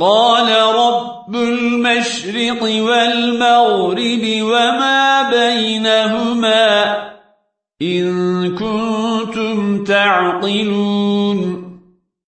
قال رب المشرق والمغرب وما بينهما إن كنتم تعقلون